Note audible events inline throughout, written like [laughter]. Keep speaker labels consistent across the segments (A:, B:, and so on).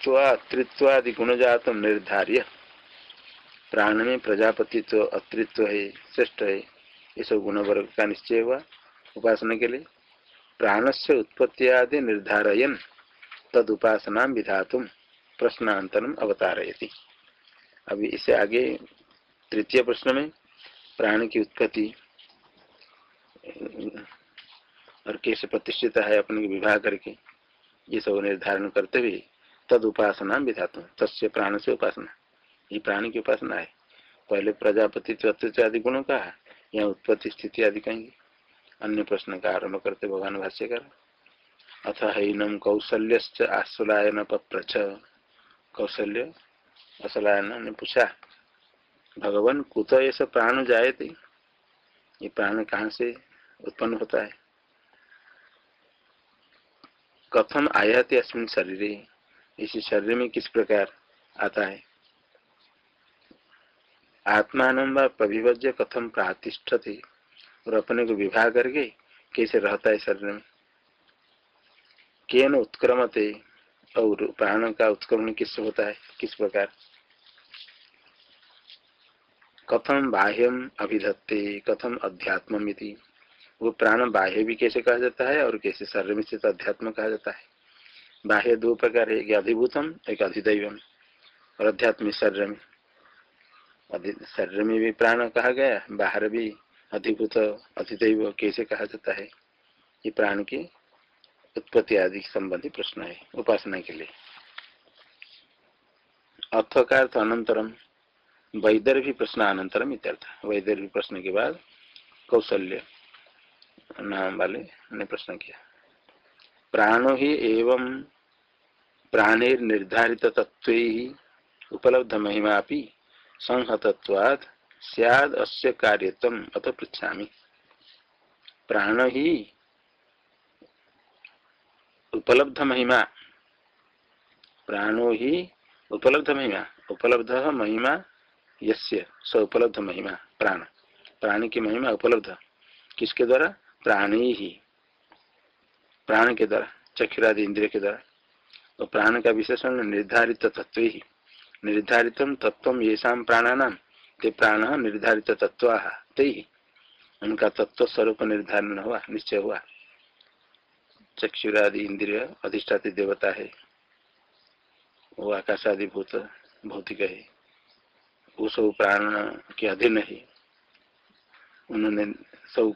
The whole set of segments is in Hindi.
A: प्राणत्व अत्रित्वादि गुणजात निर्धार्य। प्राण में प्रजापतित्व, अत्रित्व है, श्रेष्ठ है ये सब गुण वर्ग का निश्चय हुआ उपासना के लिए प्राण से उत्पत्ति आदि निर्धारयन। तद उपासना विधातुम प्रश्नांतरम अवतारयति। अभी इसे आगे तृतीय प्रश्न में प्राण की उत्पत्ति, और कैसे प्रतिष्ठित है अपने विवाह करके, ये सब निर्धारण करते हुए तद उपासना विधातु तस्य प्राण से उपासना। ये प्राण की उपासना है। पहले प्रजापति आदि गुणों का यहाँ उत्पत्ति स्थिति आदि कहेंगे। अन्य प्रश्न का आरंभ करते भगवान भाष्यकर। अथ हैनम कौशल्य आश्वलायन पप्रच कौशल्य असलायन ने पूछा, भगवान, कुत ऐसा प्राण जाए थे ये प्राण कहाँ से उत्पन्न होता है? कथम आयाति अस्मिन शरीर। इसी शरीर में किस प्रकार आता है? आत्मान प्रभिवज्य कथम प्रातिष्ठ थे और अपने को विवाह करके कैसे रहता है शरीर में? केन उत्क्रमते? और प्राण का उत्क्रमण किस होता है? किस प्रकार? कथम बाह्यम अभिधत्ते? कथम अध्यात्म वो प्राण बाह्य भी कैसे कहा जाता है और कैसे शरीर में स्थित अध्यात्म कहा जाता है? बाह्य दो प्रकार एक अधिभूतम एक अधिदैवम, और अध्यात्मिक शरीर में शरीर में भी प्राण कहा गया, बाहर भी अधिभूत, अधिदैव, कैसे कहा जाता है? ये प्राण की उत्पत्ति आदि संबंधी प्रश्न है, उपासना के लिए। अर्थ का अर्थ अनंतरम वैदर्भी प्रश्न अनंतरम इत्यर्थ। वैदर्भी प्रश्न के बाद कौशल्य नाम वाले ने प्रश्न किया। प्राणो ही एवं प्राणेर निर्धारित तत्व ही उपलब्ध महिमा संहतत्वाद सियाद अस्य कार्यतम। अत पृछा प्राण ही उपलब्ध महिमा प्राणो ही उपलब्ध महिमा उपलब्ध महिमा यस्य? स उपलब्ध महिमा प्राण। प्राण की महिमा उपलब्ध। किसके द्वारा? प्राणी। ही प्राण के द्वारा, चक्षुरादि इंद्रिय के द्वारा। तो प्राण का विशेषण निर्धारित तत्व ही। निर्धारित तत्व ये प्राणानाम ते प्राण निर्धारित तत्व, ते ही। उनका तत्व स्वरूप निर्धारण हुआ, निश्चय हुआ। चक्षुरादि इंद्रिय अधिष्ठाती देवता है। वो आकाशादि भूत, भौतिक है। वो सब प्राण के अधीन है। उन्होंने सब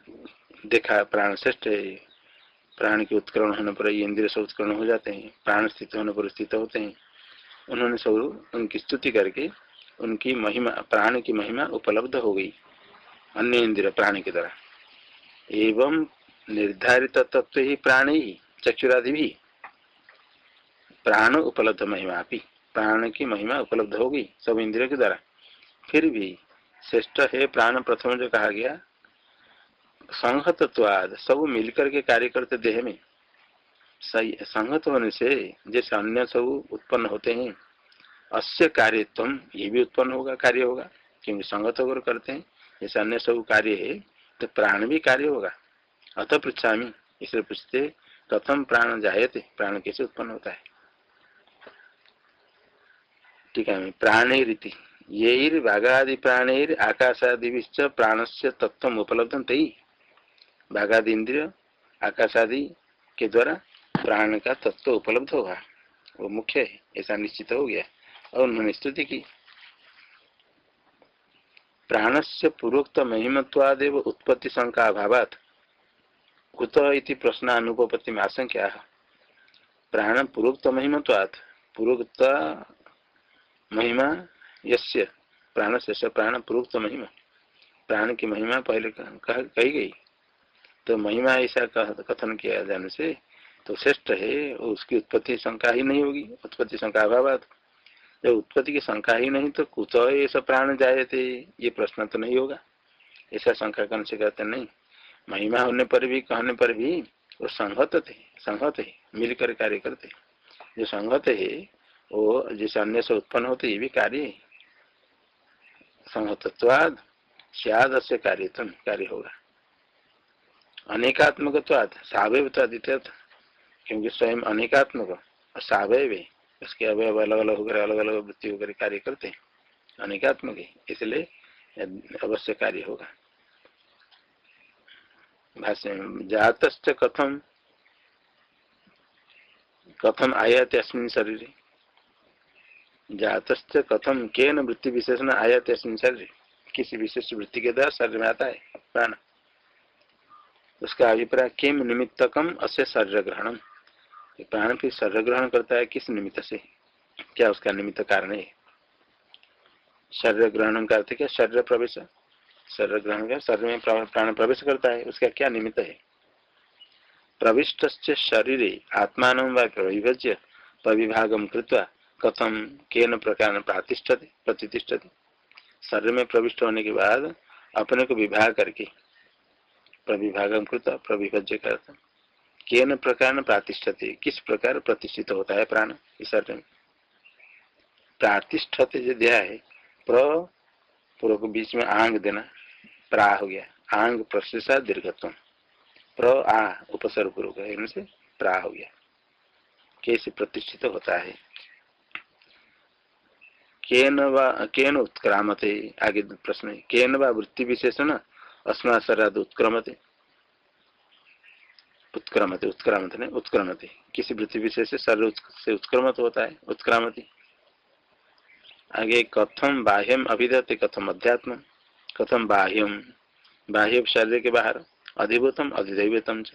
A: देखा प्राण श्रेष्ठ है। प्राण के उत्करण होने पर ये इंद्रिय सब उत्करण हो जाते हैं, प्राण स्थित होने पर स्थित होते हैं। उन्होंने सब उनकी स्तुति करके उनकी महिमा, प्राण की महिमा उपलब्ध हो गई, अन्य इंद्रिय प्राण के द्वारा एवं निर्धारित तत्व ही प्राण ही चक्षुरादि भी। प्राण उपलब्ध महिमा भी, प्राण की महिमा उपलब्ध हो गई सब इंद्रियों के द्वारा फिर भी श्रेष्ठ है प्राण प्रथम जो कहा गया संहतत्वाद, सब मिलकर के कार्य करते देह में। सही, संहत होने से जैसे अन्य सब उत्पन्न होते हैं, अस्य कार्यत्व, ये भी उत्पन्न होगा, कार्य होगा, क्योंकि संगत होकर करते हैं। जैसे अन्य सब कार्य है तो प्राण भी कार्य होगा। अतः पृछा इसलिए पूछते कथम प्राण जायते? प्राण कैसे उत्पन्न होता है? ठीक है, प्राण रीति। ये बाघादि प्राणेर, आकाशादि प्राण से तत्व उपलब्ध तई बाघादि इंद्रिय आकाशादि के द्वारा प्राण का तत्व उपलब्ध होगा। वो मुख्य है, ऐसा निश्चित हो गया। और उन्होंने स्तुति की। प्राण से पूर्वोक्त महिमत्वादेव उत्पत्ति शंका अभाव कुत इति प्रश्न अनुपत्ति में आशंका प्राण पूर्वोक्त महिमत्वात्। पूर्वोक्त महिमा यस्य? प्राण से प्राण पूर्वोक्त महिमा। प्राण की महिमा पहले कही गई। तो महिमा ऐसा कथन किया जाने से तो श्रेष्ठ है, उसकी उत्पत्ति शंका ही नहीं होगी। उत्पत्ति शंका अभाव जब उत्पत्ति की शंका ही नहीं तो कुछ ऐसा प्राण जाए थे ये प्रश्न तो नहीं होगा। ऐसा शंका करने से कहते नहीं। महिमा होने पर भी, कहने पर भी वो संहत थे संहत है, मिलकर कार्य करते। जो संहत है, वो जिस अन्य से उत्पन्न होते, ये भी कार्य संहतत्वाद सियाद से कार्य कार्य होगा। अनेकात्मक सावय तो क्योंकि स्वयं अनेकात्मक और सावय उसके अवयव अलग अलग होकर अलग अलग वृत्ति होकर कार्य करते हैं। अनेकात्मक है, इसलिए अवश्य कार्य होगा। भाष्य जात कथम कथम आयात अस्मिन शरीर? जात कथम के न वृत्ति विशेषण आयात अस्मिन शरीर? किसी विशेष वृत्ति के द्वारा शरीर में आता है, प्राण। उसका अभिप्राय, किम निमित्तकम, अस्य शरीर ग्रहणम प्राण फिर शरीर ग्रहण करता है, किस निमित्त से? क्या उसका निमित्त कारण है? शरीर ग्रहण का अर्थ क्या? शरीर प्रवेश। शरीर ग्रहण का शरीर में प्राण प्रवेश करता है, उसका क्या निमित्त है? प्रविष्ट शरीर, आत्मान विभज्य प्रविभागम कृत्वा कथम केन प्रकार प्रतिष्ठते प्रतिष्ठते। शरीर में प्रविष्ट होने के बाद, अपने को विभाग करके प्रविभागम कृत प्रविभज्य करता। केन प्रकार प्रतिष्ठते? किस प्रकार प्रतिष्ठित होता है प्राण? इस शरीर में प्रातिष्ठते जो दिया है, प्र पूर्व को बीच में आंग देना, प्रा हो गया। आंग प्रशेषा दीर्घत्व। प्र आ, उपसर्ग पूर्वक से प्रा हो गया। कैसे प्रतिष्ठित होता है? केन वा केन उत्क्रामते? आगे प्रश्न है। केन वृत्ति विशेषण अस्मा शराद उत्क्रमते। उत्क्रमते, उत्क्रामत नहीं उत्क्रमते। किसी वृत्ति विशेष से शरीर से उत्क्रमत होता है, उत्क्रामती। आगे कथम बाह्यम अभिधते कथम अध्यात्म कथम बाह्यम। बाह्य शरीर के बाहर अधिभूतम, अधिदैवतम च।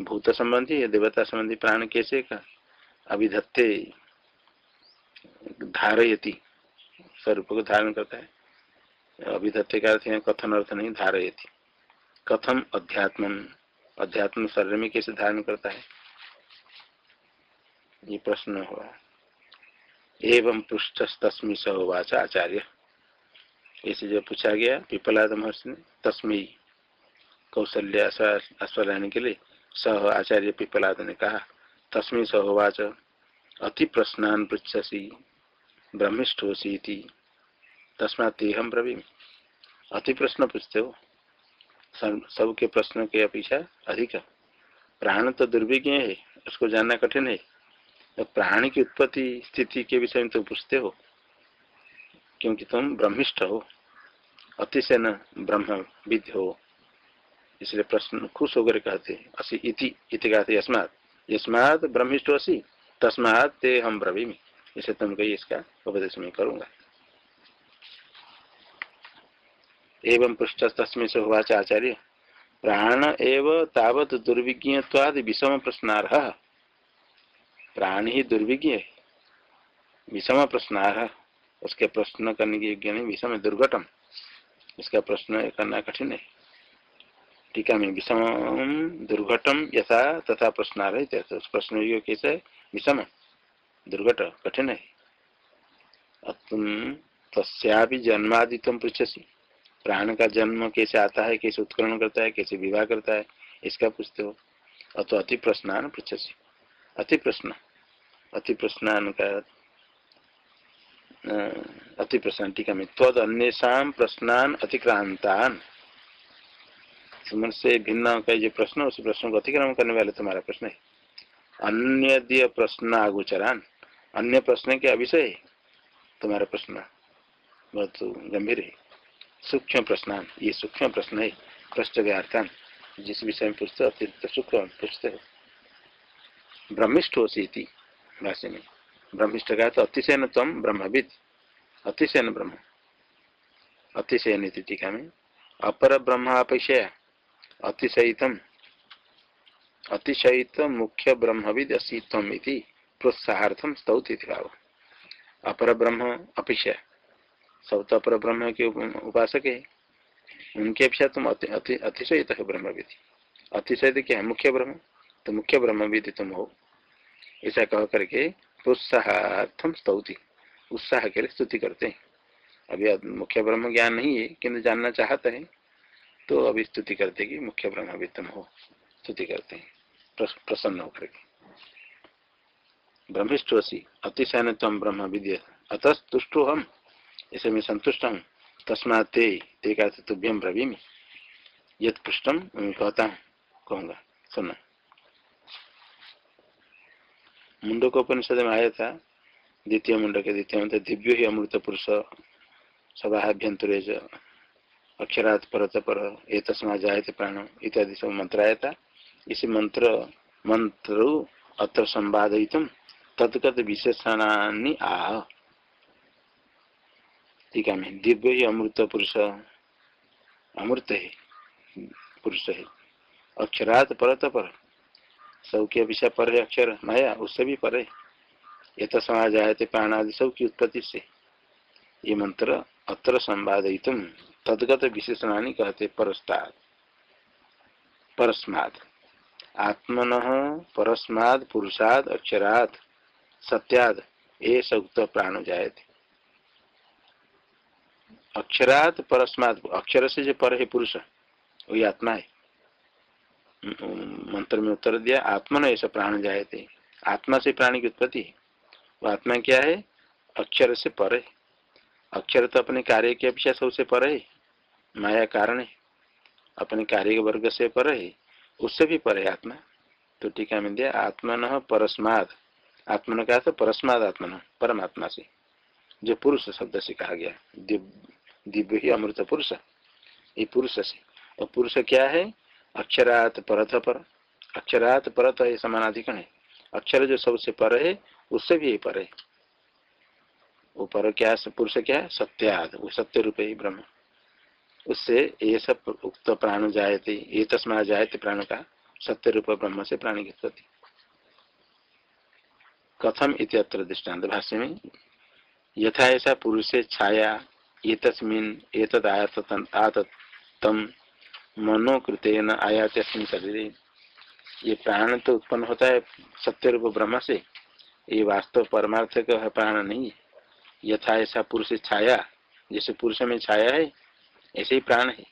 A: भूत संबंधी या देवता संबंधी प्राण कैसे का? अभिधत्ते धारयति। स्वरूप को धारण करता है। अभिधत्ते का अर्थ कथन अर्थ नहीं धारयति कथम अध्यात्म अध्यात्म शरीर में कैसे धारण करता है? ये प्रश्न हुआ। एवं पृष्ठ तस्मी सहोवाच आचार्य। इसे जो पूछा गया, पिपलाद महर्षि ने, तस्मी कौशल्य आश्वासन के लिए सह आचार्य पिपलाद ने कहा, तस्मी सहोवाच अति प्रश्नान पृछसी ब्रह्मिष्ठोसी तस्मात हम प्रवीण अति प्रश्न पूछते हो सबके प्रश्न के अपेक्षा अधिक। प्राण तो दुर्विज्ञ है, उसको जानना कठिन है। तो प्राणी की उत्पत्ति स्थिति के विषय में तो पूछते हो। क्योंकि तुम ब्रह्मिष्ठ हो। अतिशय न ब्रह्म विद्य हो। इसलिए प्रश्न खुश होकर कहते असी इति इति कहते यस्मात। यस्मात ब्रह्मिष्ठ असी, तस्मात ते हम ब्रवीमी। इसे तुम कही इसका उपदेश में करूँगा। एवं पृष्ठ तस्में से हुआ आचार्य। प्राण एव तावत दुर्विज्ञवाद विषम प्रश्नारह प्राणी ही दुर्विज्ञ। है विषम प्रश्न उसके प्रश्न करने की योग्य नहीं, विषम दुर्घटम इसका प्रश्न करना कठिन है। टीका में विषम दुर्घटम यथा तथा प्रश्न रहे उस प्रश्न योग्य कैसे विषम दुर्घट कठिन है तुम तस्या जन्मादि तुम पृछसी प्राण का जन्म कैसे आता है, कैसे उत्करण करता है, कैसे विवाह करता है, इसका पूछते हो। अतो अति प्रश्न पृछसी अति प्रश्न। अति प्रश्न का अति प्रश्न टीका में तद अन्यषा प्रश्नान अतिक्रांतान। से भिन्न का जो प्रश्न, उस प्रश्न को अतिक्रमण करने वाले तुम्हारा प्रश्न है। अन्य प्रश्न आगोचरान। अन्य प्रश्न के विषय तुम्हारा प्रश्न बहुत गंभीर है। सूक्ष्म प्रश्न, ये सूक्ष्म प्रश्न है, प्रश्न के अर्थान जिस विषय में पूछते अतिरिक्त सूक्ष्म पूछते हो। ब्रह्मिष्ठ हो सी भाष्य में। ब्रह्मिष्ठ का तो अतिशयन तम ब्रह्मविद, अतिशयन ब्रह्म, अतिशयन टीका में। अपर ब्रह्म अपेक्षा अतिशयितम अतिशयित मुख्य ब्रह्मविद असीतम प्रोत्साहार्थम स्तौत भाव। अपर ब्रह्म अपेक्षा सब तो अपर ब्रह्म के उपासक है। उनके अपेक्षा तुम अतिशयित है ब्रह्मविद। अतिशयित क्या है? मुख्य ब्रह्म। तो मुख्य ब्रह्मविद तुम हो। ऐसा कह करके प्रोत्साहम स्तौति। उत्साह के लिए स्तुति करते हैं। अभी मुख्य ब्रह्म ज्ञान नहीं है, किंतु जानना चाहते हैं। तो अभी स्तुति करते कि मुख्य ब्रह्म तुम हो। स्तुति करते हैं। प्रसन्न होकर के। ब्रह्मिष्ठोसी अतिशयन तम ब्रह्म विद्य अतः हम इसे मैं संतुष्ट। हूँ तस्मात ते ते का तुभ्यम ब्रवीमी। यद पृष्ठम कहता हूँ कहूँगा। सुनना मुंडक उपनिषद में आया था द्वितीय मुंडक द्वितीय मंत्र दिव्य ही अमृत पुरुष सभाभ्यंतरेज अक्षरात परत पर ए तस्मा जायते प्राण इत्यादि सब मंत्र आया था इसी मंत्र मंत्र अत्र संवादित तत्गत विशेषणानी आह। ठीक है, मैं दिव्य ही अमृत पुरुष अमृत है पुरुष है। अक्षरात परत पर। सब के विषय पर है अक्षर माया, उससे भी पर। है ये तो समाज आए थे प्राण आदि सब की उत्पत्ति से। ये मंत्र अत्र संवादित तदगत विशेषणानी कहते परस्ताद परस्माद आत्मन परस्माद पुरुषाद अक्षरात सत्याद ये सक्त प्राण जाए थे अक्षरात परस्मात अक्षर से जो पर है पुरुष। वही आत्मा है मंत्र में उत्तर दिया आत्मा न ऐसा प्राण थे आत्मा से प्राणी की उत्पत्ति है। वो आत्मा क्या है? अक्षर से पर है। अक्षर तो अपने कार्य के अपेक्षा सबसे पर है। माया कारण है। अपने कार्य वर्ग से पर है। उससे भी पर है आत्मा। तो टीका में दिया आत्मा न परस्माद आत्मा कहा था परस्माद आत्मा परमात्मा से। जो पुरुष शब्द से कहा गया दिव्य ही अमृत पुरुष ये पुरुष से और पुरुष क्या है? अक्षरात परत पर। अक्षरात परत है समानाधिकरण है। अक्षर जो सबसे पर है, उससे भी पर है। वो पर क्या पुरुष क्या है? सत्याद। वो सत्य रूप ही ब्रह्म। उससे ये सब उक्त प्राण जायते, ये तस्मा जायते प्राण का सत्य रूप ब्रह्म से प्राणी की उत्पत्ति कथम इत्यत्र दृष्टांत भाष्य में, यथा ऐसा पुरुष छाया ये तस्मिन एतद आततम मनोकृतेन आयात शरीर। ये प्राण तो उत्पन्न होता है सत्य रूप ब्रह्म से, ये वास्तव परमार्थ का प्राण नहीं। यथा ऐसा पुरुष छाया, जैसे पुरुष में छाया है, ऐसे ही प्राण है।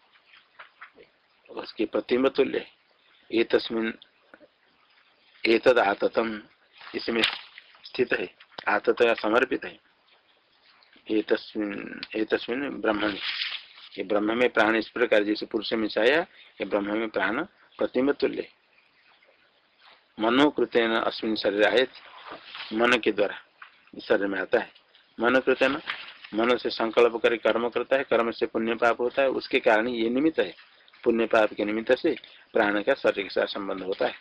A: उसके प्रतिम्ब तुल्य ये तस्मिन आततम इसमें स्थित है। आतत समर्पित है। ये तस्मिन ये ब्रह्म में प्राण इस प्रकार जैसे पुरुष में छाया, ये ब्रह्म में प्राण प्रतिम्ब तुल्य मनोकृतेन अश्विन शरीर आए मन के द्वारा शरीर में आता है। मनोकृतेन, मन से संकल्प कर, कर्म करता है, कर्म से पुण्य पाप होता है, उसके कारण ये निमित्त है। पुण्य पाप के निमित्त से प्राण का शरीर के साथ संबंध होता है।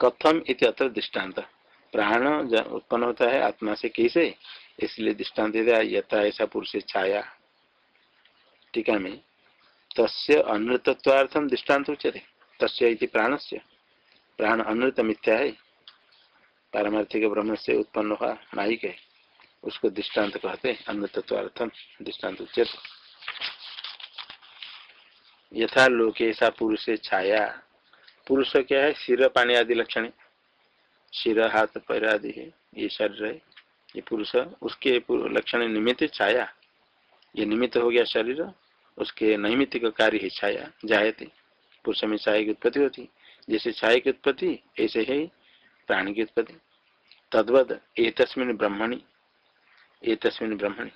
A: कथम इति दृष्टांत। प्राण उत्पन्न होता है, आत्मा से कैसे? इसलिए दृष्टांत दिया, यथा ऐसा पुरुष छाया। टीका में। तस्य अनृतत्वार्थम दृष्टांत उच्चते तस्य इति प्राणस्य। प्राण अनृत मिथ्या है। पारमार्थिक ब्रह्म से उत्पन्न हुआ नायिक है। उसको दृष्टांत कहते हैं अनृतत्वार्थम दृष्टांत उच्चते यथा लोके ऐसा पुरुष छाया। पुरुष क्या है? सिर, पानी आदि लक्षण सिर हाथ पैर आदि है, ये शरीर है, ये पुरुष उसके लक्षण निमित्त छाया। ये निमित्त हो गया शरीर, उसके नैमित्त का कार्य है छाया, जायते। पुरुष में छाया की उत्पत्ति होती, जैसे छाया की उत्पत्ति, ऐसे है प्राणी की उत्पत्ति। तद्वद तस्मिन ब्रह्मणी ए तस्मिन ब्रह्मणी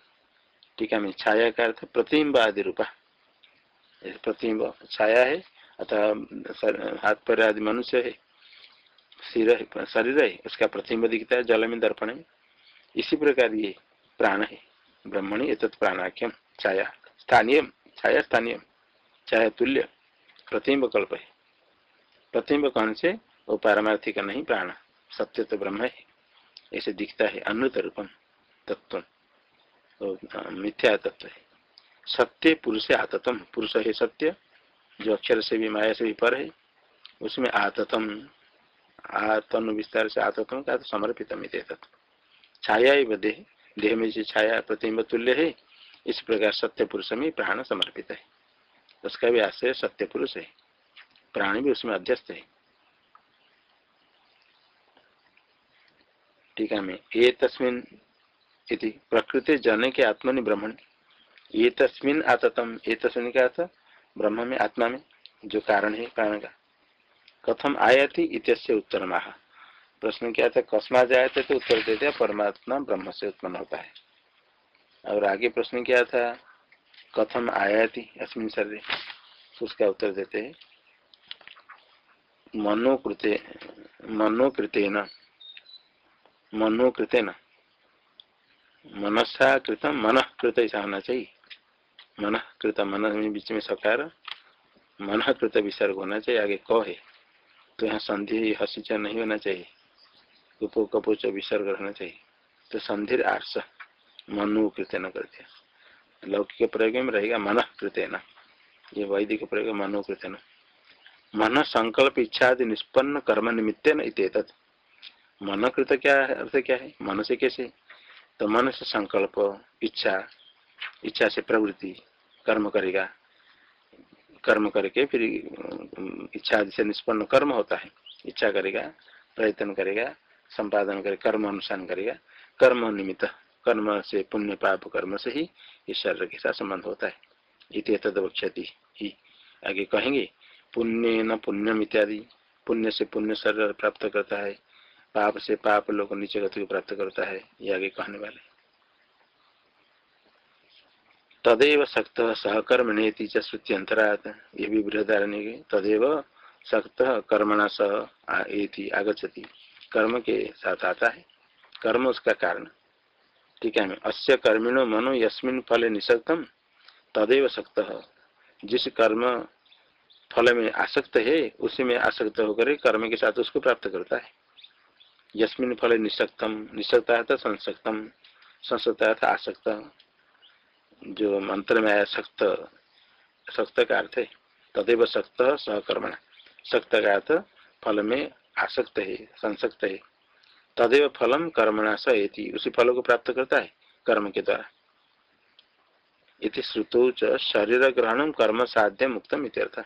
A: टीका में छाया का अर्थ प्रतिम्ब आदि रूपा। प्रतिम्ब छाया है, अतः हाथ पर आदि मनुष्य है। सिर शरीर है, उसका प्रतिम्ब दिखता है, जल में दर्पण में इसी प्रकार ये प्राण है, ब्रह्मणी एत प्राणाख्यम छाया, स्थानीय छाया स्थानीय, छाया तुल्य प्रतिम्ब कल्प है। प्रतिम्ब कौन से? वो पारमार्थिक नहीं, प्राण, सत्य तो ब्रह्म है। ऐसे दिखता है अनृत रूपम तत्व मिथ्या तत्व है। सत्य पुरुष आततम, पुरुष है सत्य, जो अक्षर से भी, माया से भी पर है, उसमें आततम आतन विस्तार से आततम का तो समर्पित तत्व छाया ही देह देह में जो छाया प्रतिम्ब तुल्य है, इस प्रकार सत्य पुरुष में प्राण समर्पित है। उसका भी आश्रय सत्य पुरुष है। प्राण भी उसमें अध्यस्त है। टीका में ये तस्मिन इति प्रकृति जन के आत्मनि ब्रह्मण। ये तस्मिन आततम, ये तस्मिन का अर्थ ब्रह्म में, आत्मा में जो कारण है प्राण का। कथम आयाति इत्यस्य उत्तर महा प्रश्न क्या था? कस्मा थे तो उत्तर देते परमात्मा ब्रह्म से उत्पन्न होता है। और आगे प्रश्न क्या था? कथम आयाति, अस्मिन शरीर उसका उत्तर देते हैं। मनोकृते, मनोकृतेन मनोकृतेन मनसा कृतम मन कृत ऐसा होना चाहिए मन कृत मन बीच में सकार मन कृत विसर्ग होना चाहिए, आगे क है। तो यहाँ संधि हसीचा नहीं होना चाहिए। कुपो कपोच विसर्ग रहना चाहिए। तो संधि आर्स मनु कृत्य न कर दिया लौकिक प्रयोग में रहेगा मन कृत्य न। ये वैदिक प्रयोग मनो कृत्य न। मन संकल्प इच्छा आदि निष्पन्न कर्म निमित्त न मन कृत क्या अर्थ क्या है? मन से कैसे? तो मन से संकल्प, इच्छा इच्छा से प्रवृत्ति, कर्म करेगा। कर्म करके फिर इच्छा से निष्पन्न कर्म होता है। इच्छा करेगा, प्रयत्न करेगा, संपादन करे कर्म अनुसार करेगा। कर्म निमित्त, कर्म से पुण्य पाप कर्म से ही इस शरीर के साथ संबंध होता है। इत तदवक्षति ही। आगे कहेंगे, पुण्य न पुण्यम इत्यादि। पुण्य से पुण्य शरीर प्राप्त करता है, पाप से पाप लोग नीचे गति को प्राप्त करता है, ये आगे कहने वाले। तदेव सक्त सहकर्म नेति श्रुति अंतरात ये भी बृहदारण्य तदेव सक्त कर्मणा सह आगछति कर्म के साथ आता है। कर्म उसका कारण। ठीक है अस्य कर्मिणो मनो यस्मिन फल निषक्तम तदेव सक्त। जिस कर्म फल में आसक्त है, उसी में आसक्त होकर कर्म के साथ उसको प्राप्त करता है। यस्मिन फल निशक्तम निशक्ता है संसक्तम, संसक्ता है आसक्त। जो मंत्र में आया सक्त सक्त का अर्थ है, तदेव सक्त सहकर्मण। सक्त का अर्थ, फल में आसक्त है, संसक्त है। तदेव फलम कर्मणा सती उसी फल को प्राप्त करता है, कर्म के द्वारा। इति श्रुतो च शरीर ग्रहण कर्म साध्य मुक्तम इत्यर्थ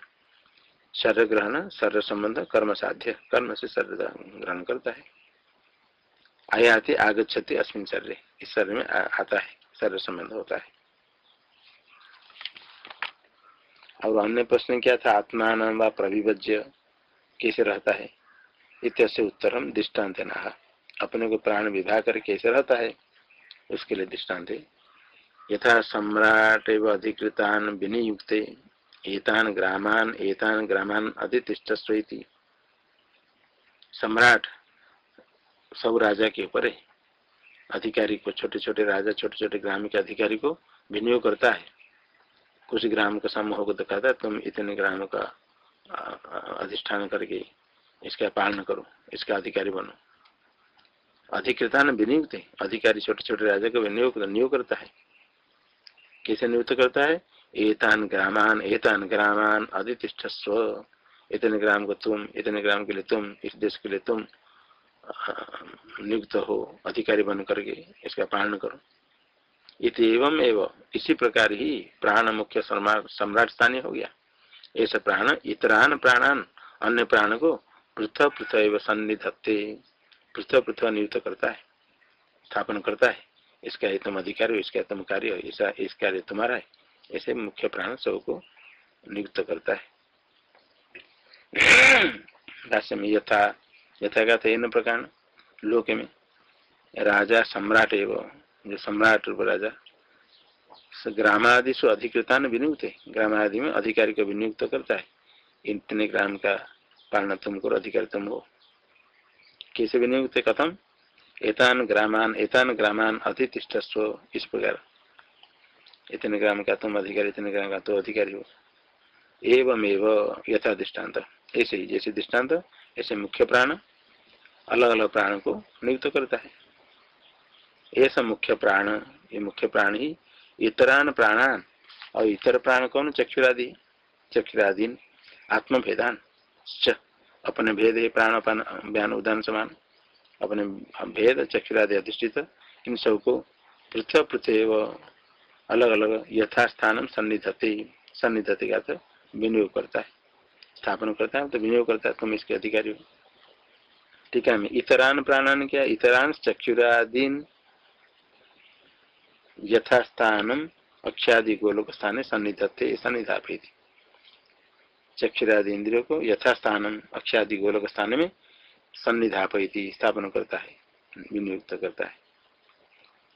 A: शरीर ग्रहण शरीर संबंध कर्म साध्य। कर्म से शरीर ग्रहण करता है। आयाति आगछति अस्मिन शरीर। इस शरीर में आता है शरीर संबंध होता है। और अन्य प्रश्न क्या था? आत्मान व प्रविभज्य कैसे रहता है? इत्यसे उत्तर हम दृष्टांत न अपने को प्राण विवाह कर कैसे रहता है? उसके लिए दृष्टांत। यथा सम्राट एवं अधिकृतान विनियुक्त, एतान ग्रामान एतान ग्रामान अधितिष्ठ सम्राट सब राजा के ऊपर अधिकारी को छोटे छोटे राजा छोटे छोटे ग्राम के अधिकारी को विनियोग करता है। कुछ ग्राम का समूह को दिखाता है तुम इतने ग्राम का अधिष्ठान करके इसका पालन करो, इसका अधिकारी बनो। अधिकृता ने विनियुक्त, अधिकारी छोटे छोटे राजा को विनियोग नियोग करता है। कैसे नियुक्त करता है? एतान ग्रामान एतान ग्रामान अधितिष्ठ स्व इतने ग्राम को तुम, इतने ग्राम के लिए तुम, इस देश के लिए तुम नियुक्त हो, अधिकारी बन करके इसका पालन करो। एवं एवं। इसी प्रकार ही प्राण मुख्य सम्राट स्थानीय हो गया। ऐसा प्राण, इतरान प्राणान, अन्य प्राण को पृथक पृथक सन्निधत्ते, पृथक पृथक नियुक्त करता है, स्थापन करता है। इसका तुम अधिकारी इसका तुम कार्य ऐसा, इस कार्य तुम्हारा है। ऐसे मुख्य प्राण सबको नियुक्त करता है। में यथा यथा इन प्रकार लोक में। राजा सम्राट एवं जो सम्राट रूप राजा ग्रामादि से अधिकृता विनियुक्त है। ग्रामादि में अधिकारी को विनियुक्त करता है। इतने ग्राम का पालन तुम करो अधिकारी तुम हो। कैसे विनियुक्त है कथम? एतान ग्रामान एतान ग्रामान अधितिष्ठस्व इस प्रकार। इतने ग्राम का तुम अधिकारी, इतने ग्राम का तो अधिकारी हो। एवं एवं यथा दृष्टांत ऐसे ही जैसे दृष्टांत, ऐसे मुख्य प्राण अलग अलग प्राण को नियुक्त करता है। ऐसा मुख्य प्राण, ये मुख्य प्राण ही इतरान प्राणान, और इतर प्राण कौन? चक्षुरादि चक्षुरादि आत्म भेदान अपने भेद है प्राण बयान उदान, समान, अपने भेद, चक्षुरादि अधिष्ठित, इन सबको पृथक पृथ्व अलग अलग यथास्थान सन्निधते सन्निधते का तो विनियोग करता है, स्थापन करता है तो विनियोग करता है, तुम इसके अधिकारी हो। ठीक है, इतरान प्राणान क्या? इतरान चक्षुरादीन यथास्थान अक्षादि गोलोक स्थान सन्निधत्ते सन्निधापित चक्षुरादि इंद्रियों को यथास्थान अक्षादि गोलोक स्थान में सन्निधापयती, स्थापन करता है, विनियुक्त करता है।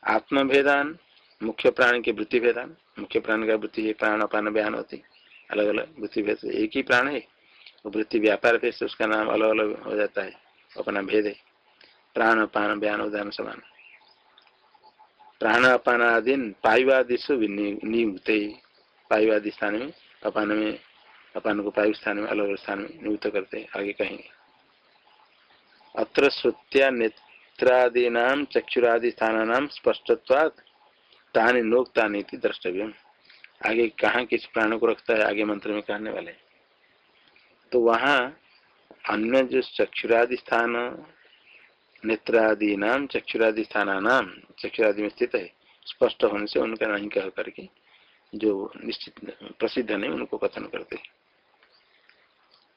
A: आत्म भेदान मुख्य प्राण के वृत्ति भेदान मुख्य प्राण का वृत्ति है प्राण अपान बयान होती अलग अलग वृत्ति भेद एक ही प्राण है, वो वृत्ति व्यापार से उसका नाम अलग अलग हो जाता है, अपना भेद है। प्राण अपान बयान उदान समान। प्राण अपान आदि पायुवादिशु नियुक्त पायुवादी स्थान में अपान में अपान को पायु स्थान में अलग स्थान में नियुक्त करते, आगे कहेंगे। अत्र श्रुत्या नेत्रादीना चक्षुरादि स्थान स्पष्टत्वात् तानी नोक्ता नीति द्रष्टव्य आगे कहाँ किस प्राण को रखता है, आगे मंत्र में कहने वाले तो वहाँ अन्य जो चक्षुरादि स्थान नेत्रादि नाम चक्षुरादि स्थान नाम चक्षुरादि में स्थित है। स्पष्ट होने से उनका नहीं कह करके जो निश्चित प्रसिद्ध नहीं, उनको कथन करते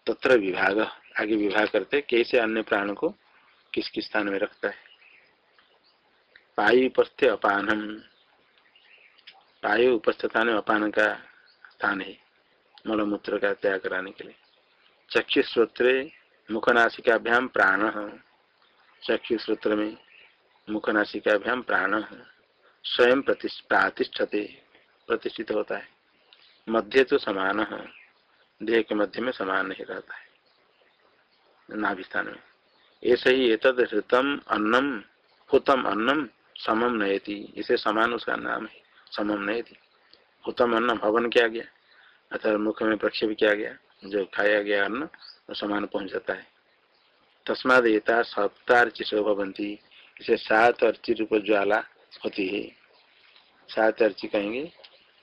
A: तत्र विभाग, आगे विभाग करते कैसे अन्य प्राण को किस किस स्थान में रखता है? पायुपस्थ अपानम। पायु उपस्थान में अपान का स्थान है, मलमूत्र का त्याग कराने के लिए। चक्षु चक्षुश्रोत्रे मुखनाशिकाभ्याम प्राण। चक्षुश्रोत्र में मुखनाशिकाभ्याम प्राण स्वयं प्रतिष्ठते, प्रतिष्ठित होता है। मध्य तो समान है। देह के मध्य में समान नहीं रहता है। नाभिस्थान में। ऐसे ही एतद हृतम अन्नम, हुतम अन्नम, समम नयति। इसे समान उसका नाम है। समम थी उत्तम अन्न भवन किया गया। अथवा मुख में प्रक्षेप किया गया। जो खाया गया अन्न, वो समान पहुँच जाता है। तस्माद एता सप्तार्ची भवंती इसे सात अर्ची रूप ज्वाला होती है। सात अर्ची कहेंगे,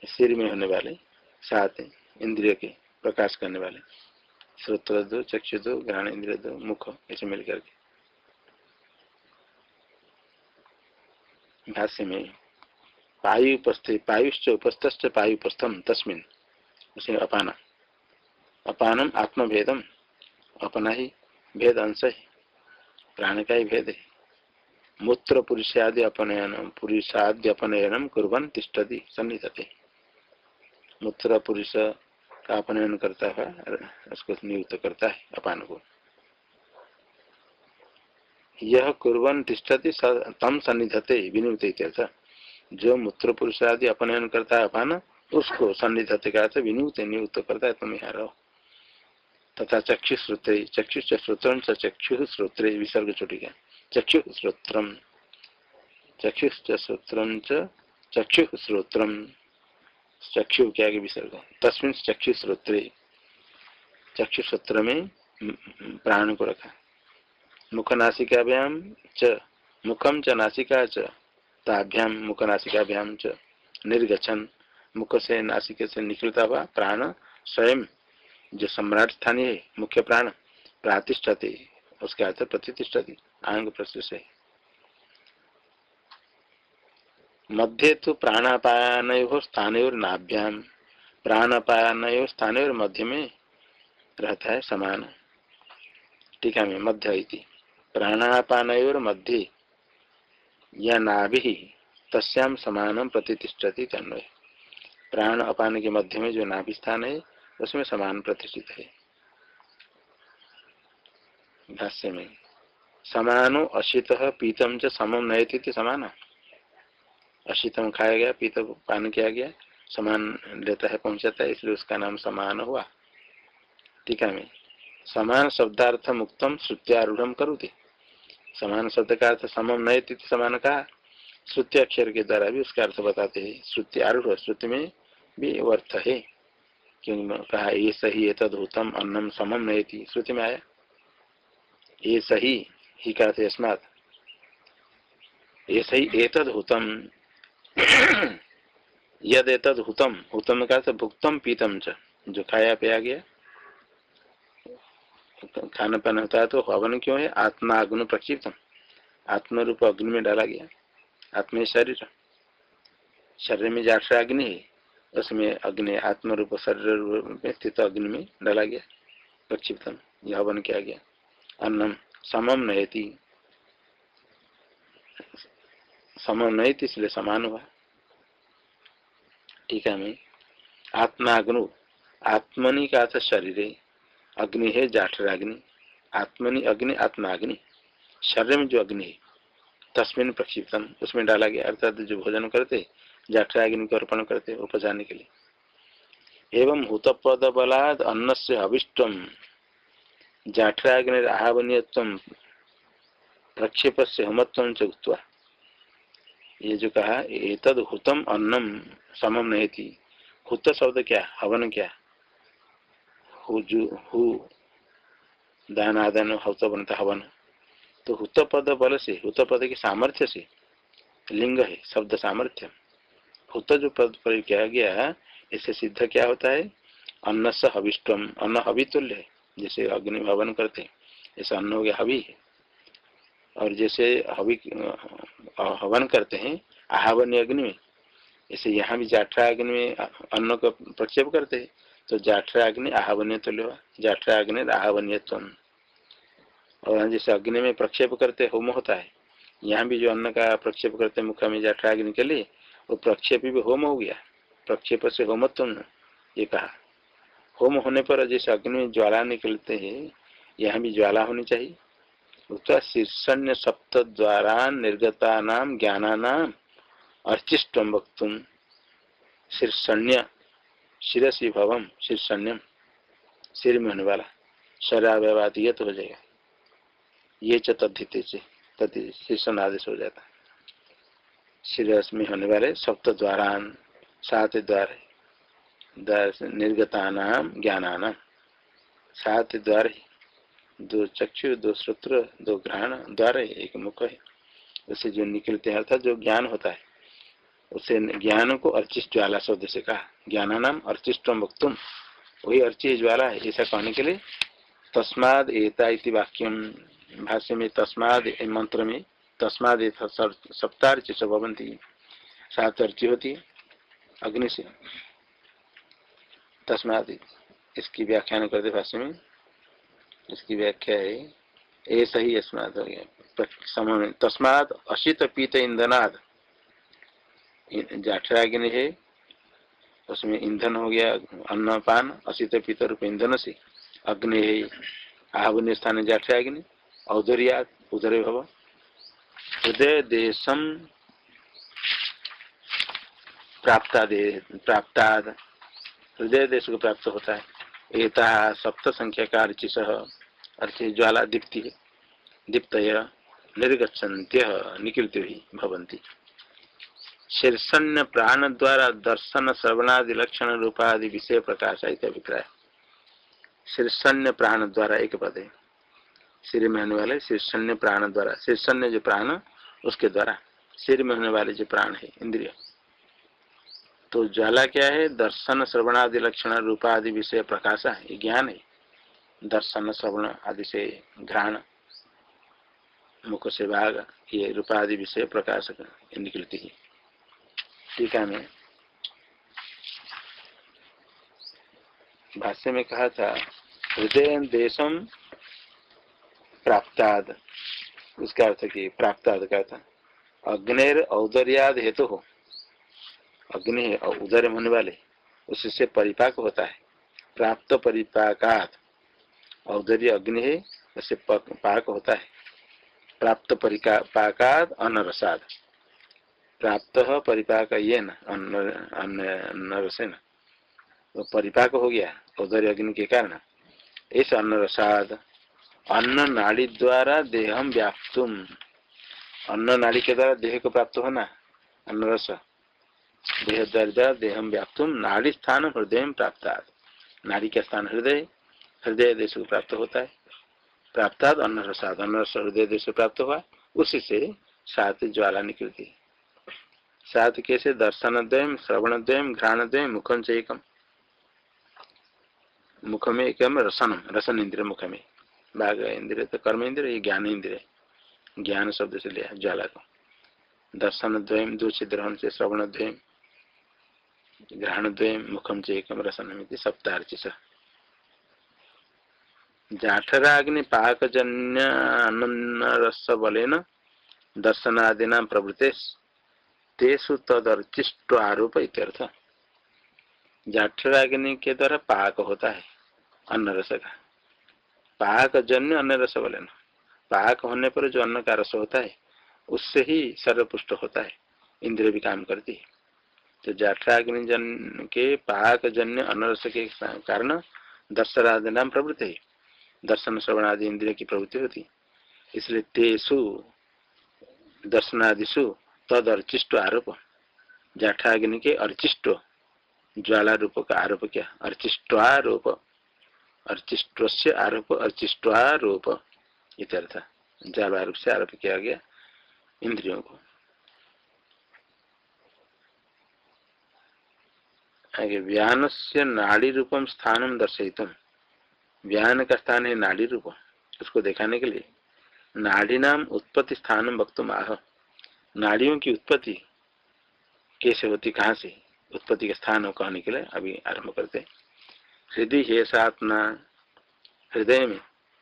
A: सिर में होने वाले सात इंद्रिय के प्रकाश करने वाले। श्रोत्र दो चक्षु दो ग्रहण इंद्रिय दो मुख, ऐसे मिलकर के। भाष्य में, पायु उपस्थ, पायुश्च उपस्थ पायुपस्थम तस्मिन। उसे अपान। अपानम आत्मभेदम अपना ही भेद अंश है। प्राण का ही भेद है। मूत्र पुरुषादि अपनयन पुरुषाद्य अपनयनम कुरन तिष्ठति, सन्निधते। मूत्र पुरुष का अपनयन करता है, उसको नियुक्त करता है, अपान को यह कुरन तिष्ठति तम सन्निधते, विनियुक्त जो मूत्र पुरुष आदि अपनयन करता है, अपान, उसको सन्निधते का विनियुक्त, नियुक्त करता है, तुम यहाँ रहो। तथा चक्षु श्रोत्र चक्षु श्रोत्र चक्षु श्रोत्र विसर्ग का चक्षु श्रोत्र चक्षु श्रोत्र चक्षु श्रोत्र चक्षु के आगे विसर्ग। तस्मिन चक्षु श्रोत्र। चक्षु श्रोत्र में प्राण को रखा। मुख नासिकाभ्याम च मुखम च नासिका च ताभ्याम च निर्गछन मुख से नासिक से निकलता हुआ प्राण स्वयं जो सम्राट स्थानीय है, मुख्य प्राण, प्रातिष्ठते उसके अर्थ प्रतिष्ठती, आंग प्रस्तुत है। मध्य तो प्राणापान स्थान नाभ्याम प्राणापान मध्य में रहता है समान। टीका में मध्य प्राणापान मध्य, या नाभि तस्याम समान प्रतिष्ठती तन्वय। प्राण अपान के मध्य में जो नाभि स्थान है उसमें समान प्रतिष्ठित है। भाष्य में, समानो अशित पीतम च समम नयती समान। अशितम खाया गया, पीत पान किया गया, समान लेता है, पहुंचाता है, इसलिए उसका नाम समान हुआ। टीका में समान शब्दार्थ मुक्तम श्रुत्यारूढ़ करुती। समान शब्द का अर्थ समम नए तिथि समान कहा श्रुति अक्षर के द्वारा भी उसका अर्थ बताते हैं। श्रुति आरूढ़ श्रुति में भी अर्थ है। क्यों कहा, ये सही ये तदूतम अन्नम समम थी श्रुति में आया, ये सही ही कहते अस्मात। ये सही एतद हुतम [coughs] यद एतद हुतम हुतम का भुक्तम पीतम च। जो खाया पिया गया। खाना पाना होता है तो हवन क्यों है? आत्मा अग्नि प्रक्षिप्त आत्म रूप अग्नि में डाला गया। आत्म शरीर। शरीर में जाठ अग्नि है। उसमें अग्नि आत्म रूप शरीर रूप में स्थित अग्नि में डाला गया, प्रक्षिप्तम, यह हवन किया गया। अन्नम, समम नयति। समम नयति इसलिए समान हुआ। ठीक है, मैं। आत्मा अग्नु आत्मनि का अर्थ शरीर, अग्नि है जाठराग्नि, आत्मनि अग्नि, आत्माग्नि। शरीर में जो अग्नि है, तस्मिन प्रक्षिप्तम, उसमें डाला गया, अर्थात जो भोजन करते जाठराग्नि को अर्पण करते उपजाने के लिए। एवं हुत पद बलाद अन्न से अभिष्टम जाठराग्नि आहवनीय प्रक्षेप से हमत्व च उक्वा ये जो कहा तद हुतम अन्नम समम नहीं थी हुत शब्द क्या? हवन क्या? हु हु दान आदान हुत बनता हवन। तो हुत पद बल से हुत पद के सामर्थ्य से, लिंग है, शब्द सामर्थ्य। हुत जो पद पर किया गया है, इससे सिद्ध क्या होता है? अन्न से हविष्टम अन्न हवितुल्य है जैसे अग्नि हवन करते ऐसे अन्न हो गया, हवि है। और जैसे हवि हवन करते हैं आहवनी अग्नि में। ऐसे यहाँ भी जाठरा अग्नि में अन्न का प्रक्षेप करते हैं तो जाठरा अग्नि आहवनीय तो लो जाठरा अग्नि आहवनीय और जैसे अग्नि में प्रक्षेप करते, होम होता है। यहाँ भी जो अन्न का प्रक्षेप करते मुख में जाठरा अग्नि के लिए वो प्रक्षेप भी होम हो गया। प्रक्षेप से होमत्व ये कहा। होम होने पर जैसे अग्नि में ज्वाला निकलते हैं, यहाँ भी ज्वाला होनी चाहिए। उक्ता शीर्षण्य सप्त द्वारा निर्गता नाम ज्ञानानाम अर्चिष्टम वक्तुम शीर्षण्य, शिरसी भवम शीर्षण्यम सिर में होने वाला ये तो हो जाएगा। ये च तद्धित से शीर्षण आदेश हो जाता। शिरस में होने वाले सप्त द्वारान सात द्वार निर्गता नाम ज्ञानानाम सात द्वार दो चक्षु दो श्रोत्र, दो ग्रहण द्वार एक मुख है। उससे जो निकलते हैं, अर्थात जो ज्ञान होता है, उसे ज्ञान को अर्चिष्ट ज्वाला शब्द से कहा। ज्ञान नाम अर्चिष्टम वक्तुम वही अर्चि ज्वाला है, ऐसा कहने के लिए तस्माद एता इति वाक्यम भाष्य में तस्माद मंत्र में तस्माद सप्तार्च भवंती सात अर्ची होती है अग्नि से तस्माद इसकी व्याख्यान करते भाष्य में इसकी व्याख्या है ऐसा ही अस्माद हो गया तस्माद अशित पीत ईंधनाद जाठराग्नि है, उसमें ईंधन हो गया अन्न पान अशित पीत रूप ईंधन से अग्नि है आहवन्य स्थान जाठराग्नि औदर्याद उदर भव। हृदय देशम प्राप्ता दे प्राप्ताद। हृदय देश को प्राप्त होता है। एक सप्त संख्या का अर्चिश अर्थ ज्वाला दीप्ति दीप्त निर्गछन्त्य निकृत्य ही भवंती शीर्षण्य प्राण द्वारा दर्शन, श्रवणादि, लक्षण, रूपादि, विषय प्रकाश अभिप्राय शीर्षण्य प्राण द्वारा एक पद। है सिर में होने वाले शीर्षण्य प्राण द्वारा शीर्षण्य जो प्राण, उसके द्वारा सिर में होने वाले जो प्राण है, इंद्रिय। तो ज्वाला क्या है? दर्शन, श्रवणादि लक्षण, रूपादि विषय प्रकाश है ज्ञान है। दर्शन, श्रवण आदि से घ्राण, मुख से भाग, ये रूपादि विषय प्रकाश निकलती है। टीका में भाष्य में कहा था, हृदय देशम प्राप्ताद। उसका अर्थ की प्राप्ताद का था अग्निर औदर्याद हेतु। हो अग्नि उदर होने वाले, उससे परिपाक होता है। प्राप्त परिपाकात। औदर्य अग्नि है, उससे पाक होता है। प्राप्त परिपाकात अन्न रसाद प्राप्त परिपाक ये न तो परिपाक हो गया औदर्य अग्नि के कारण। इस अन्न रसाद अन्न नाड़ी द्वारा देहम व्याप्तुम। अन्न नाड़ी के द्वारा देह को प्राप्त होना अन्न रस देह द्वारा देहम व्याप्तुम। नाड़ी स्थान हृदय प्राप्त नाड़ी का स्थान हृदय। हृदय देश को प्राप्त होता है। प्राप्त अन्न रसाद अन्न रस हृदय देश प्राप्त हुआ उसी से सात ज्वाला निकलती सात कैसे? दर्शन द्वयम श्रवण द्वयम घ्राण द्वयम मुखम से एकम मुख में एकम रसनम रसन। इंद्र मुख में बाघ इंद्रिय तो कर्म इंद्र ये ज्ञान इंद्रिय। ज्ञान शब्द से लिया, ज्वाला को। दर्शन द्वयम दो छिद्र से श्रवण द्वयम ग्रहणद्वय मुखम च एक रसनम सप्तार्चिस जाठराग्नि पाकजन्य रस बलेन दर्शनादिना प्रवृत्ते तेसु तदर्चिष्ट आरोप इत्यर्थ। जाठराग्नि के द्वारा पाक होता है, अन्न रस का। पाक जन्य अन्न रस बलेन। पाक होने पर जो अन्न का रस होता है, उससे ही सर्वपुष्ट होता है, इंद्रिय भी काम करती है। तो जाठाग्नि जन के पाक जन्य अनरस के कारण दर्शरादि नाम प्रवृत्ति है। दर्शन श्रवण आदि इंद्रिय की प्रवृत्ति होती इसलिए तेसु दर्शनादिशु तद अर्चिष्ट आरोप। जाठाग्नि के अर्चिष्ट ज्वाला रूप का आरोप क्या? अर्चिष्टारोप अर्चिष्ट से आरोप अर्चिष्टारोप इत्यर्थ ज्वाला रूप से आरोप किया गया इंद्रियों को। आगे व्यान से नाड़ी रूपम स्थान दर्शित व्यान का स्थान है नाड़ी रूप उसको दिखाने के लिए नाड़ी नाम उत्पत्ति स्थान वक्त आह। नाड़ियों की उत्पत्ति कैसे होती, कहाँ से? उत्पत्ति के स्थान हो कहने के लिए अभी आरंभ करते हृदय है आत्मा, हृदय में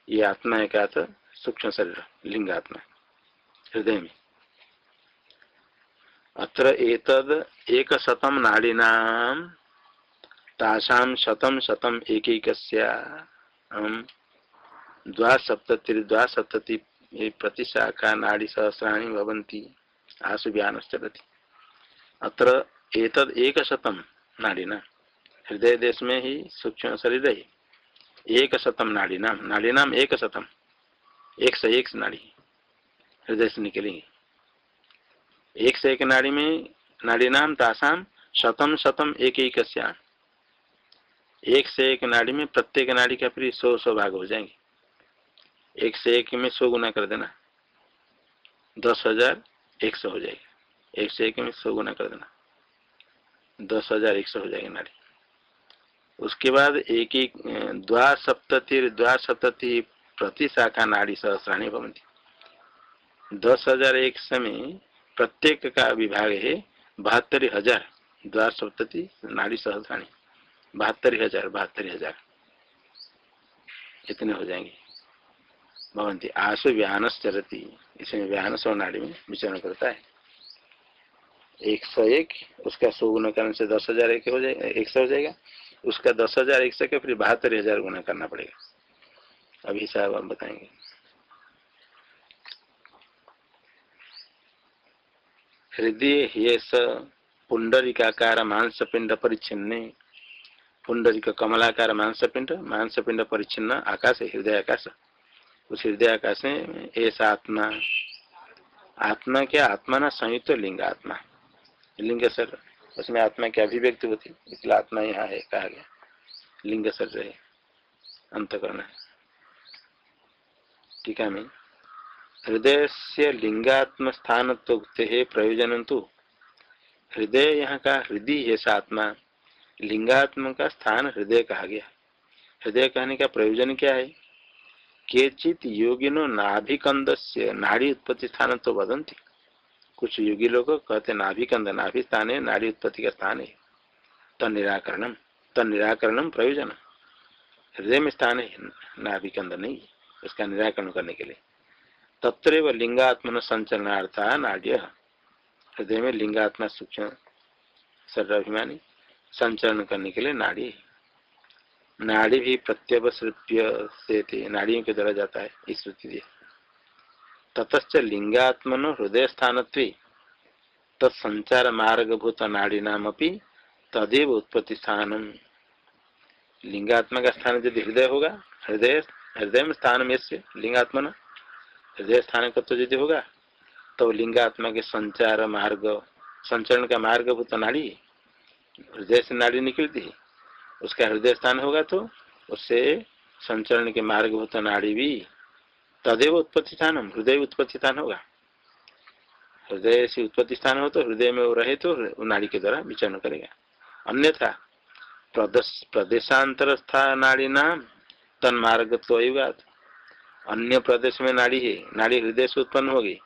A: ये आत्मा है क्या तो सूक्ष्म शरीर, लिंग आत्मा, हृदय में। अत्र एतद एक शतम नाम तासाम शतम शतम एक एक द्वासप्तति द्वासप्तति प्रतिशाखा नाड़ी सहस्राणी भवंती आसु व्यान अत्र एतद एक शतम नाड़ी न हृदय देश में ही सूक्ष्म शरीर है। एक शतम नाड़ी, नाम नाड़ी नाम एक शतम एक से एक नाड़ी हृदय से निकलेंगे। एक से एक नाड़ी में नाड़ी नाम तासाम, शतम शतम एक एक एक से एक नाड़ी में प्रत्येक नाड़ी का फिर सौ सौ भाग हो जाएँगे। एक से एक में सौ गुना कर देना। दस हज़ार एक सौ हो जाएगा। एक से एक में सौ गुना कर देना। दस हज़ार एक सौ हो जाएगी नाड़ी। उसके बाद एक एक द्वा सप्तति द्वा सप्तति प्रति शाखा नाड़ी सहस्राणी भवंती दस हज़ार एक समय प्रत्येक का विभाग है बहत्तर हज़ार द्वार सप्तति नाड़ी सहस्राणी। बहत्तर हज़ार बहत्तर हज़ार। इतने हो जाएँगे। भवंती आशु व्यान चरती इसमें व्यान और नाड़ी में विचरण करता है। एक सौ एक, उसका सौ गुना करने से दस हज़ार एक हो जाएगा एक सौ हो जाएगा। उसका दस हज़ार, एक सौ का फिर बहत्तर हज़ार गुना करना पड़ेगा। अभी साहब हम बताएँगे। हृदय ये स पुंडरिकाकार मांस पिंड परिच्छिन्ने। पुंडरिक कमलाकार मांस पिंड मांस पिंड परिच्छिन्न, आकाश, हृदय आकाश। उस हृदय आकाश में ऐसा आत्मा आत्मा क्या? आत्मा ना संयुक्त लिंग आत्मा। लिंग सर उसमें आत्मा की अभिव्यक्ति होती, इसलिए आत्मा यहाँ है, कहा गया। लिंग सर रहे अंत करना ठीक है मैं हृदय से लिंगात्म स्थान तो प्रयोजन तो हृदय यहाँ का हृदय है आत्मा। लिंगात्म का स्थान हृदय कहा गया। हृदय कहने का प्रयोजन क्या है? केचित योगिनो नाभिकंद से नाड़ी उत्पत्ति स्थान तो बदंती कुछ योगी लोग कहते नाभिकंद नाभि स्थान है नाड़ी उत्पत्ति का स्थान। है तन निराकरणम तन निराकरणम प्रयोजन। हृदय में स्थान है नाभिकंद नहीं, उसका निराकरण करने के लिए। तत्र लिंगात्मन संचलनार्था नाड्य। हृदय में लिंगात्मा सूक्ष्म, सर्वाभिमानी संचरण करने के लिए नाड़ी। नाड़ी भी प्रत्यवसृप्य से नाड़ियों के द्वारा जाता है, इस श्रुति ततच लिंगात्मन हृदय स्थान तत्संचार मार्गभूत नाड़ी नाम तदेव उत्पत्ति स्थान लिंगात्मा का स्थान यदि हृदय होगा, हृदय हृदय में स्थान में लिंगात्मन हृदय स्थान का तो यदि होगा तो लिंगात्मा के संचार मार्ग संचरण का मार्गभूत नाड़ी हृदय से नाड़ी निकलती है उसका हृदय स्थान होगा तो उससे संचरण के मार्ग होता नाड़ी भी तदेव उत्पत्ति स्थान हृदय उत्पत्ति स्थान होगा। हृदय से उत्पत्ति स्थान हो तो हृदय में वो रहे तो नाड़ी के द्वारा विचरण करेगा। अन्यथा, प्रदेश प्रदेशांतर नाड़ी नाम तन मार्ग तो अन्य प्रदेश में नाड़ी है, नाड़ी हृदय से उत्पन्न होगी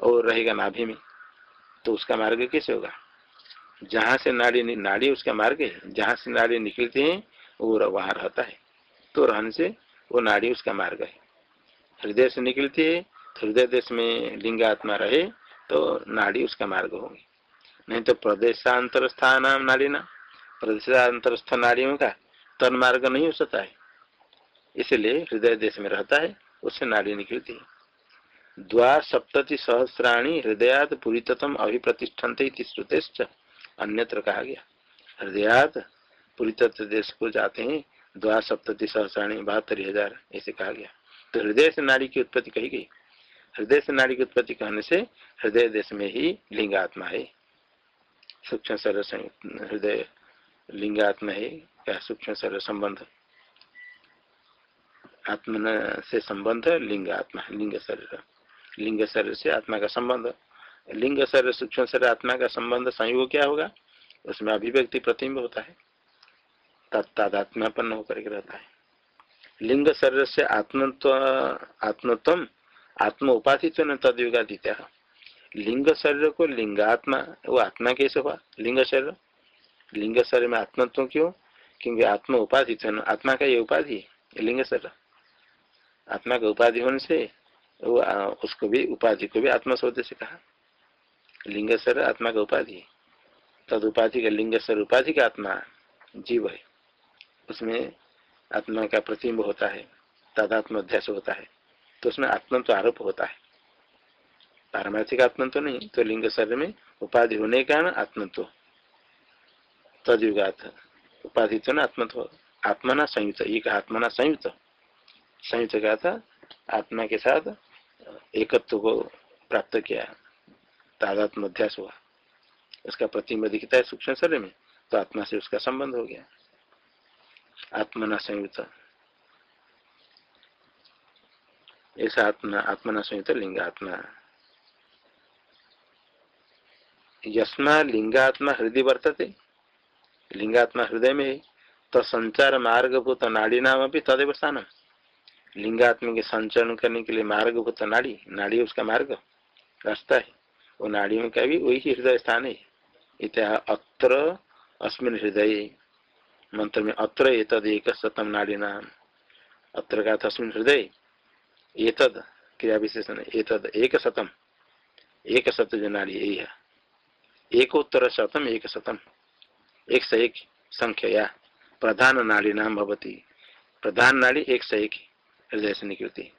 A: और रहेगा नाभि में। तो उसका मार्ग कैसे होगा? जहाँ से नाड़ी नाड़ी उसका मार्ग है, जहाँ से नाड़ी निकलती है, वो वहाँ रहता है। तो रहने से वो नाड़ी उसका मार्ग है। हृदय से निकलती है हृदय देश में लिंग आत्मा रहे तो नाड़ी उसका मार्ग होगी नहीं तो प्रदेशांतर स्थान नाड़ी ना, प्रदेशांतरस्थ नाड़ियों का तन मार्ग नहीं हो सकता है। इसलिए हृदय देश में रहता है, उससे नाड़ी निकलती है द्वा सप्तति सहस्राणी हृदयात पुरीतम अभिप्रतिष्ठन्ते श्रुतेश्च, अन्यत्र कहा गया। हृदयात पूरी तत्व देश को जाते हैं द्वा सप्तति सहस्राणी बहत्तर हज़ार, ऐसे कहा गया। तो हृदय से नाड़ी की उत्पत्ति कही गई। हृदय से नाड़ी की उत्पत्ति कहने से हृदय देश में ही लिंगात्मा है। सूक्ष्म शरीर हृदय लिंगात्मा है, क्या सूक्ष्म शरीर संबंध? आत्मा से संबंध लिंग आत्मा लिंग शरीर। लिंग शरीर से आत्मा का संबंध। लिंग शरीर, सूक्ष्म शरीर, आत्मा का संबंध संयोग क्या होगा? उसमें अभिव्यक्ति प्रतिम्ब होता है। तत्तादात्म्यापन्न होकर के रहता है। लिंग शरीर से आत्मत्व आत्मत्म आत्म उपाधि तो न तदयुगादित्य लिंग शरीर को लिंगात्मा, वो आत्मा कैसे हुआ? लिंग शरीर? लिंग शरीर में आत्मत्व क्यों? क्योंकि आत्म उपाधि आत्मा का ये उपाधि, लिंग शरीर। आत्मा का उपाधि होने से वो उसको भी, उपाधि को भी आत्मा शब्द से कहा। लिंग सर आत्मा का उपाधि। तद उपाधि का, लिंग सर उपाधि का आत्मा, जीव है। उसमें आत्मा का प्रतिम्ब होता है तदात्म अध्यास होता है तो उसमें आत्म तो आरोप होता है। पारमार्थिक आत्म तो नहीं तो लिंग शरीर में उपाधि होने के कारण आत्मत्व तदयुगात उपाधि तो ना आत्मत्व आत्मना संयुक्त, एक आत्मना संयुक्त। संयुक्त कहा था? आत्मा के साथ एकत्व को प्राप्त किया तादात्म अध्यास हुआ। उसका प्रतिम्ब दिखता है सूक्ष्म शरीर में तो आत्मा से उसका संबंध हो गया। आत्मना संयुक्त ऐसा आत्मा आत्मना संयुक्त लिंगात्मा। यस्मा लिंगात्मा हृदय वर्तते, लिंगात्मा हृदय में तो संचार मार्गभूत नाड़ी नाम अभी तदेव स्थानम लिंगात्म के संचरण करने के लिए मार्ग भूत नाड़ी नाड़ी उसका मार्ग, रास्ता है। वो नाड़ियों का भी वही हृदय स्थान है। इतना अत्र अस्मिन हृदय मंत्र में अत्र एक शतम नाड़ी नाम अत्र का तस्मिन हृदय। एतद क्रिया विशेषण एतद एक शतम एक शत जो नाड़ी यही है एक उत्तर शतम एक शतम एक सौ एक संख्या या प्रधान नाड़ी नाम भवती। प्रधान नाड़ी एक सौ एक हृदय से निकलती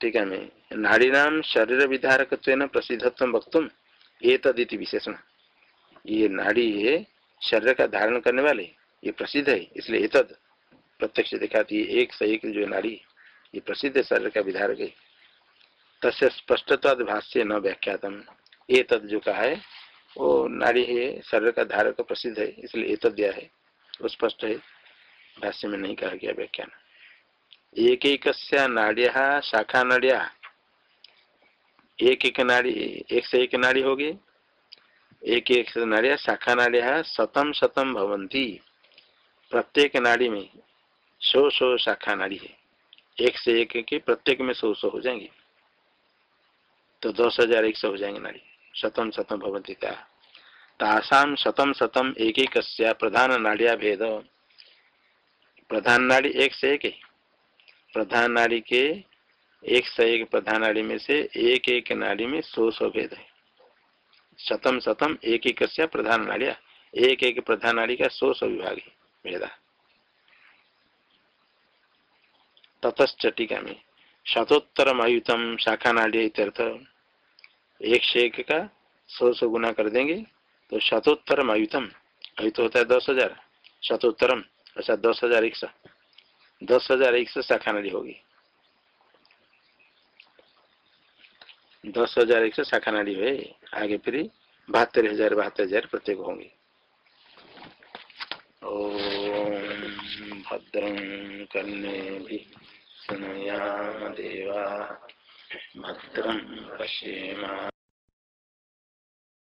A: ठीक है मैं नाड़ी नाम शरीर विधारक प्रसिद्धत्व वक्तुम ये तदिति विशेषण। ये नाड़ी है, शरीर का धारण करने वाले, ये प्रसिद्ध है, इसलिए ये तद प्रत्यक्ष दिखाती है, एक से एक जो नाड़ी, ये प्रसिद्ध शरीर का विधारक है। तस्य स्पष्टता भाष्य न व्याख्यातम। ये तद जो कहा है, वो नाड़ी है, शरीर का धारक प्रसिद्ध है, इसलिए ये तद दिया है। वो स्पष्ट है, भाष्य में नहीं कहा गया व्याख्यान। एक एक नाड़िया, शाखा नाड़िया एक एक नाड़ी एक से एक नाड़ी होगी। एक एक से नाड़िया शाखा नाड़िया शतम शतम भवंती। प्रत्येक नाड़ी में सौ सौ शाखा नाड़ी है। एक से एक के प्रत्येक में सौ सौ हो जाएँगे। तो दस हज़ार एक सौ हो जाएँगे नाड़ी शतम शतम भवंती क्या तासाम शतम शतम एक एक प्रधान नाड़िया भेद प्रधान नाड़ी एक से एक प्रधान नाड़ी के एक से, एक प्रधान नाड़ी में से एक एक नाड़ी में सौ सौ भेद है। शतम शतम, एक एक प्रधान नाड़िया। एक एक प्रधान नाड़ी का सौ सौ विभाग है, भेदा। ततश्चटिका में शतोत्तर आयुतम शाखा नाड़ी इत्यर्थ। एक से एक का सौ सौ गुना कर देंगे तो शतोत्तरम अयुतम अयुत होता है दस हज़ार। शतोत्तरम अच्छा दस हज़ार एक सौ। दस हज़ार एक सौ शाखा नदी होगी। दस हज़ार एक सौ शाखा नाड़ी हुए आगे फिर बहत्तर हज़ार बहत्तर हज़ार प्रत्येक होंगे। ओम भद्रं करने भी सुनया देवा। भद्रं पश्येमा